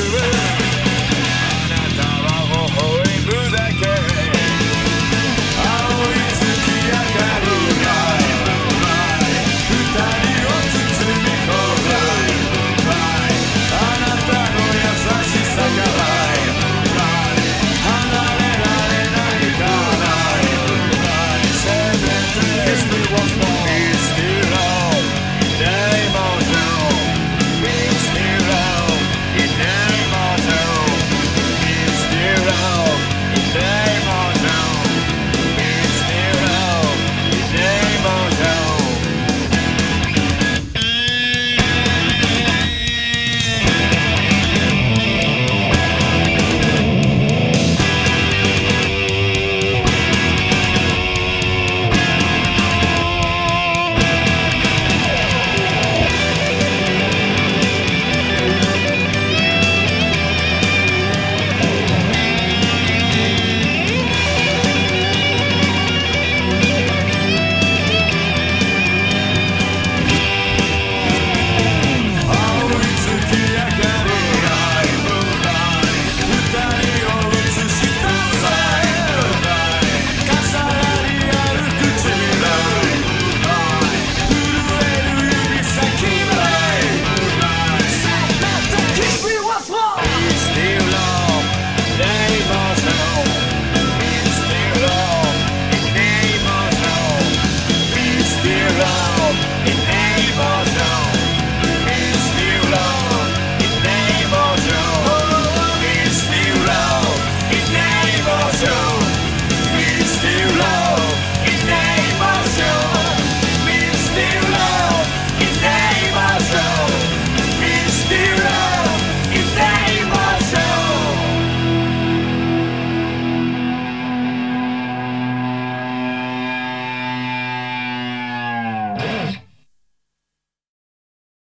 Spirit.